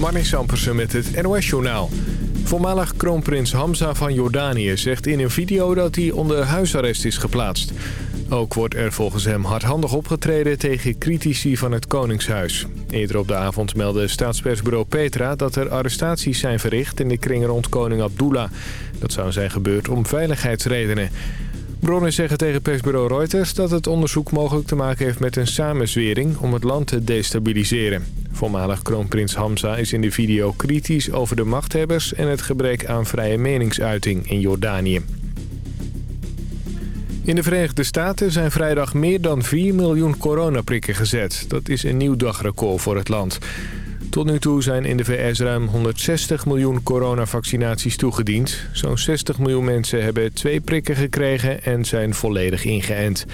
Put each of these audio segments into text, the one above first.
Marnix Sampersen met het NOS-journaal. Voormalig kroonprins Hamza van Jordanië zegt in een video dat hij onder huisarrest is geplaatst. Ook wordt er volgens hem hardhandig opgetreden tegen critici van het Koningshuis. Eerder op de avond meldde staatspersbureau Petra dat er arrestaties zijn verricht in de kring rond koning Abdullah. Dat zou zijn gebeurd om veiligheidsredenen. Bronnen zeggen tegen persbureau Reuters dat het onderzoek mogelijk te maken heeft met een samenzwering om het land te destabiliseren. Voormalig kroonprins Hamza is in de video kritisch over de machthebbers en het gebrek aan vrije meningsuiting in Jordanië. In de Verenigde Staten zijn vrijdag meer dan 4 miljoen coronaprikken gezet. Dat is een nieuw dagrecord voor het land. Tot nu toe zijn in de VS ruim 160 miljoen coronavaccinaties toegediend. Zo'n 60 miljoen mensen hebben twee prikken gekregen en zijn volledig ingeënt.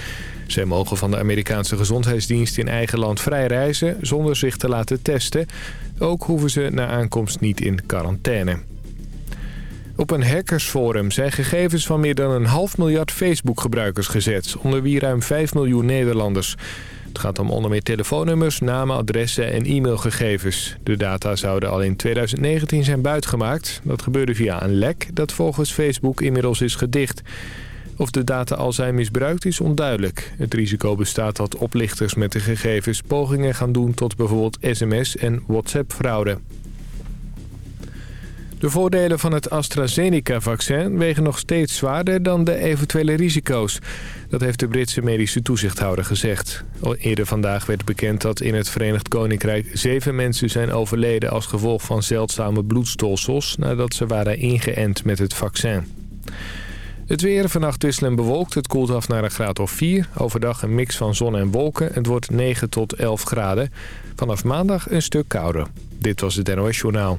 Zij mogen van de Amerikaanse gezondheidsdienst in eigen land vrij reizen zonder zich te laten testen. Ook hoeven ze na aankomst niet in quarantaine. Op een hackersforum zijn gegevens van meer dan een half miljard Facebook-gebruikers gezet... onder wie ruim 5 miljoen Nederlanders. Het gaat om onder meer telefoonnummers, namen, adressen en e-mailgegevens. De data zouden al in 2019 zijn buitgemaakt. Dat gebeurde via een lek dat volgens Facebook inmiddels is gedicht. Of de data al zijn misbruikt is onduidelijk. Het risico bestaat dat oplichters met de gegevens pogingen gaan doen tot bijvoorbeeld sms- en WhatsApp-fraude. De voordelen van het AstraZeneca-vaccin wegen nog steeds zwaarder dan de eventuele risico's. Dat heeft de Britse medische toezichthouder gezegd. Eerder vandaag werd bekend dat in het Verenigd Koninkrijk zeven mensen zijn overleden als gevolg van zeldzame bloedstolsels nadat ze waren ingeënt met het vaccin. Het weer vannacht wisselen bewolkt. Het koelt af naar een graad of 4. Overdag een mix van zon en wolken. Het wordt 9 tot 11 graden. Vanaf maandag een stuk kouder. Dit was het NOS Journaal.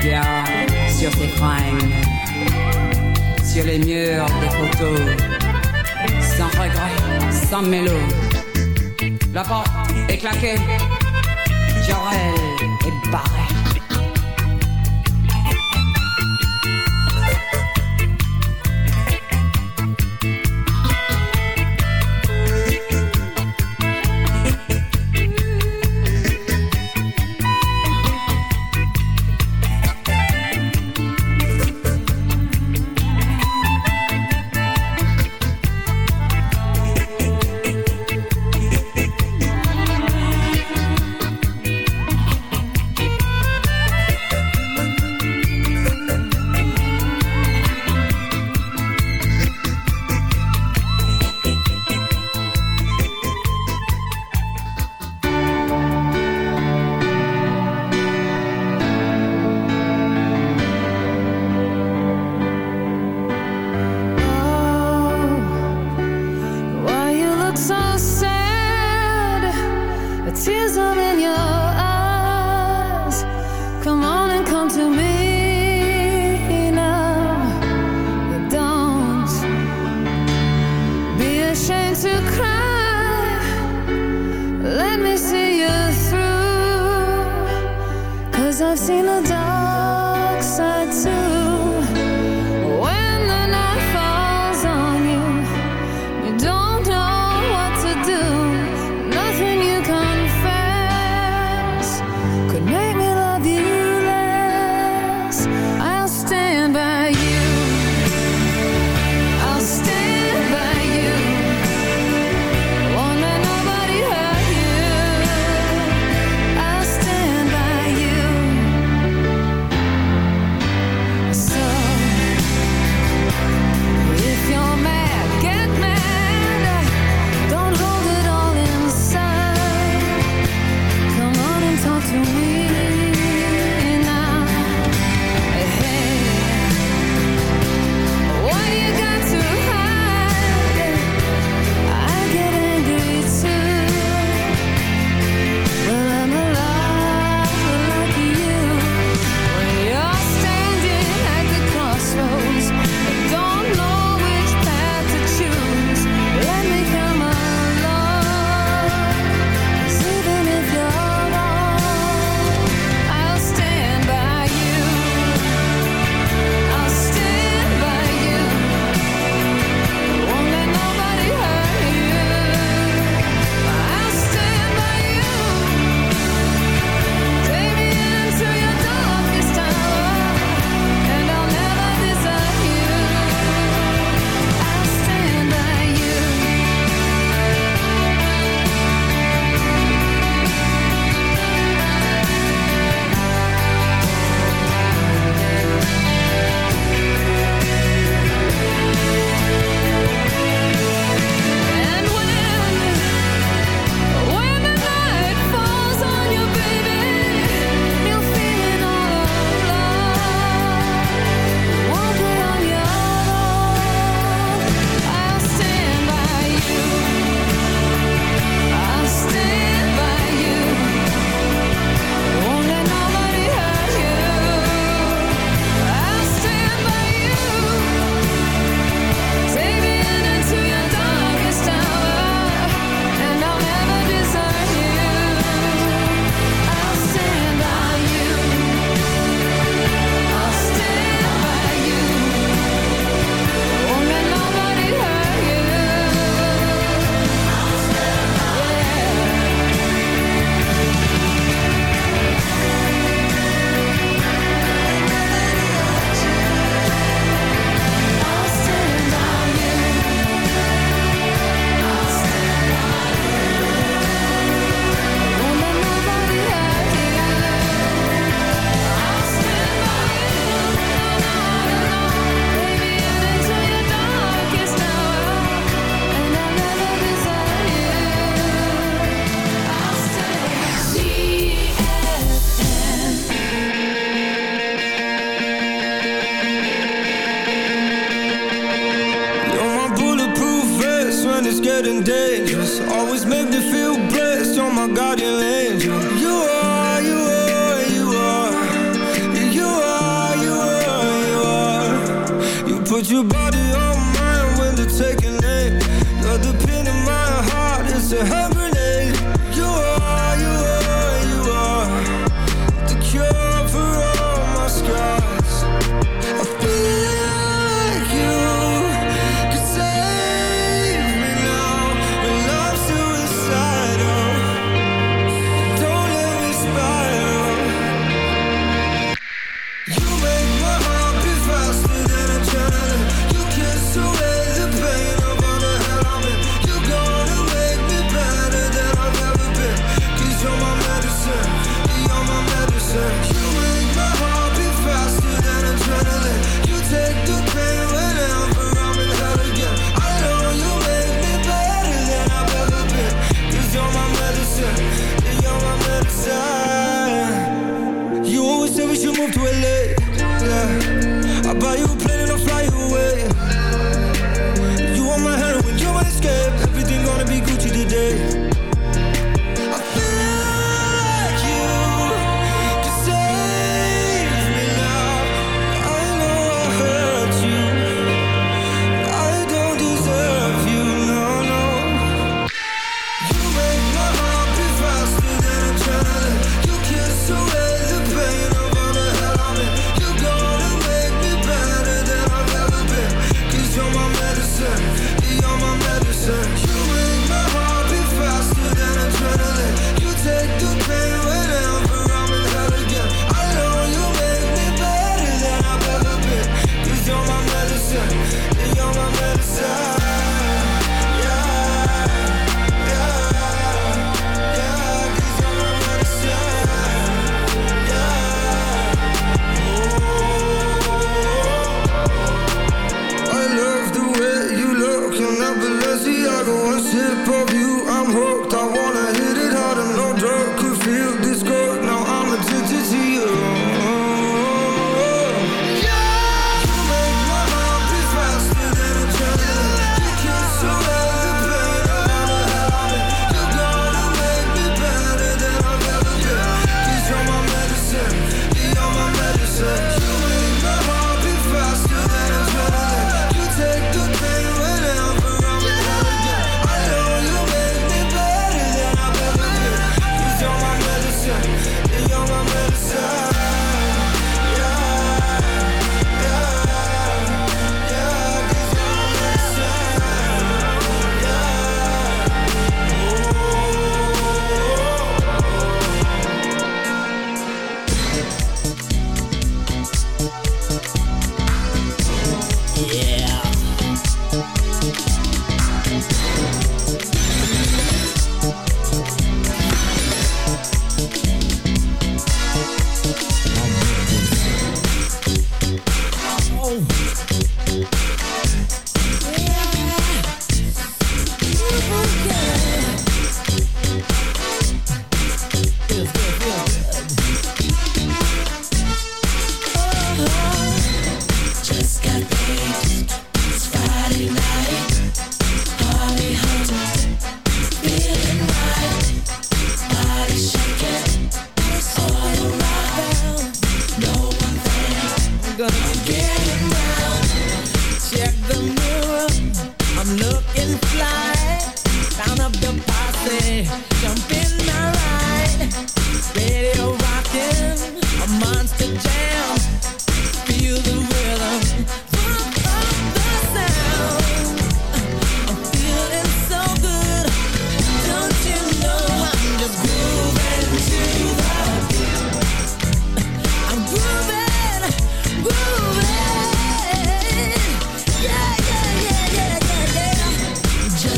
Sur ses fringues, sur les murs des photos, sans regret, sans mélo. La porte est claquée, Joël est barré.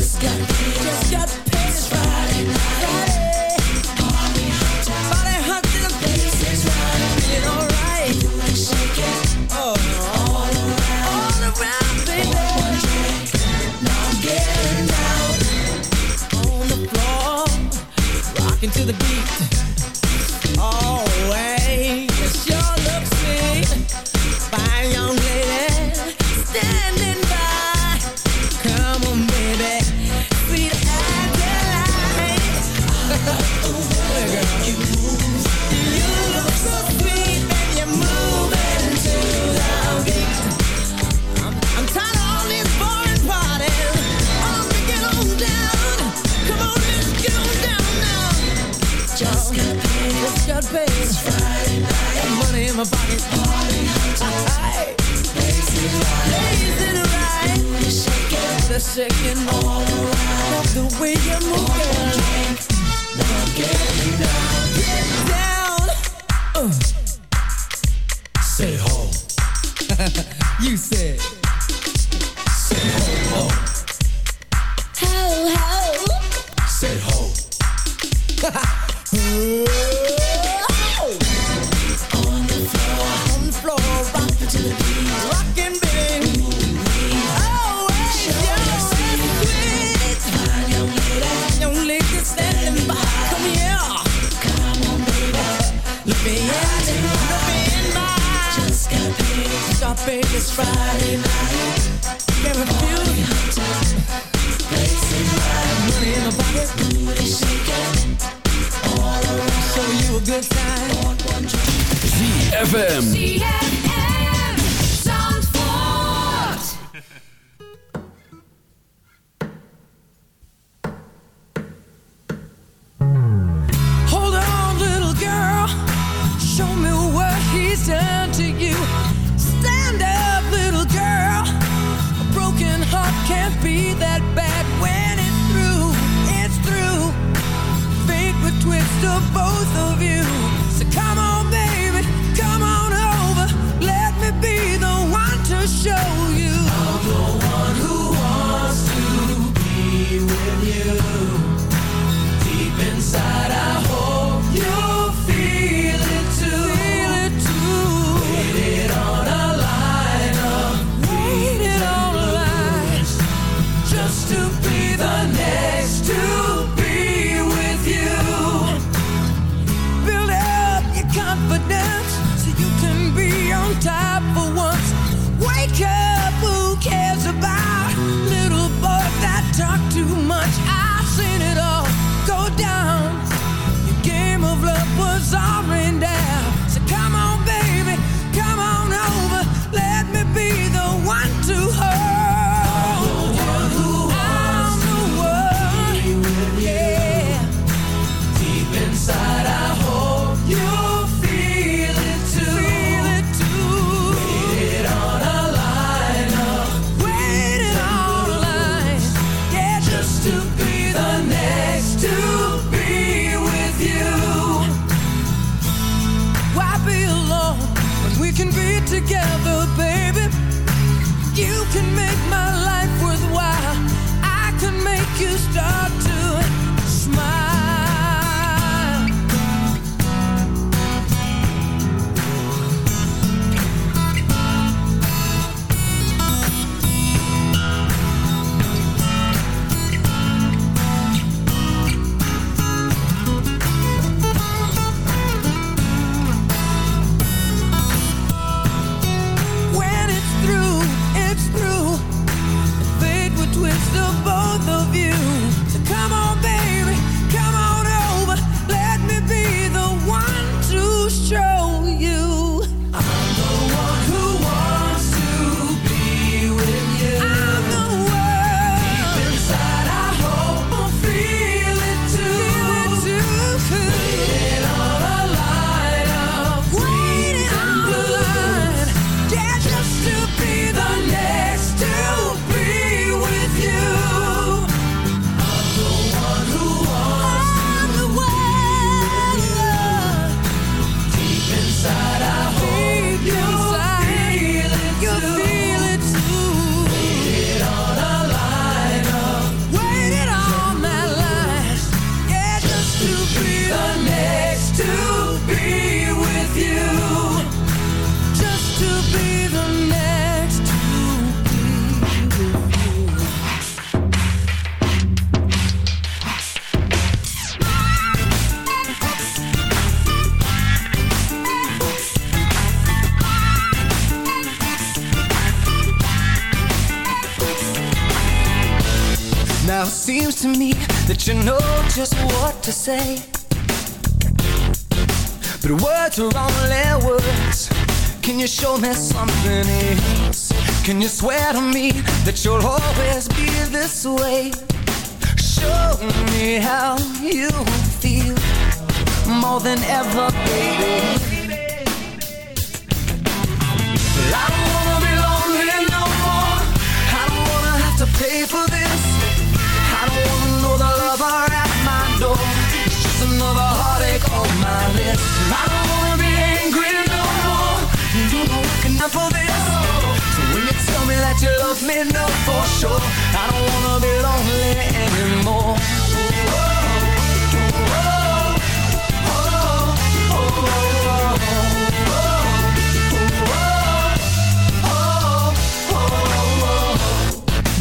Just got. Just got ZFM words. Can you show me something else? Can you swear to me that you'll always be this way? Show me how you feel more than ever, baby. I don't wanna be lonely no more. I don't wanna have to pay for this. I don't wanna know the lover at my door. It's just another heartache on my list. I don't wanna be no more. You know I can for this. So when you tell me that you love me, no for sure. I don't wanna be lonely anymore.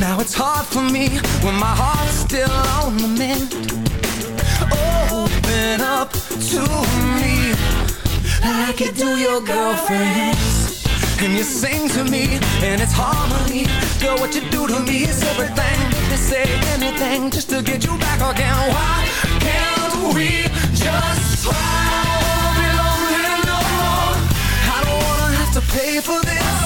Now it's hard for me when my heart's still on the mend. Open up to me like you do your girlfriends. And you sing to me, and it's harmony. Girl, what you do to me is everything. They say anything just to get you back again. Why can't we just try? I be lonely no more. I don't wanna have to pay for this.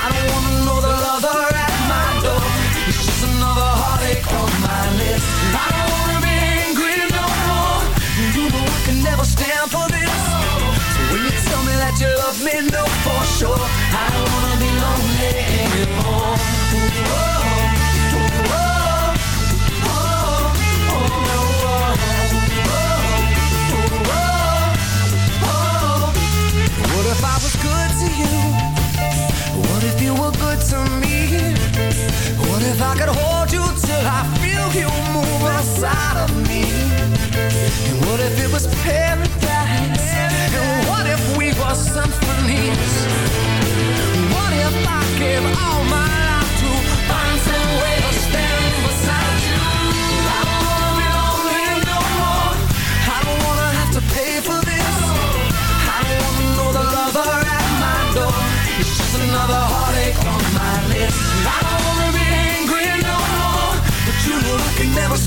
I don't wanna know the lover at my door. It's just another heartache on my list. I don't wanna be angry no more. You know I can never stand for this. If I could hold you till I feel you move inside of me? And what if it was paradise?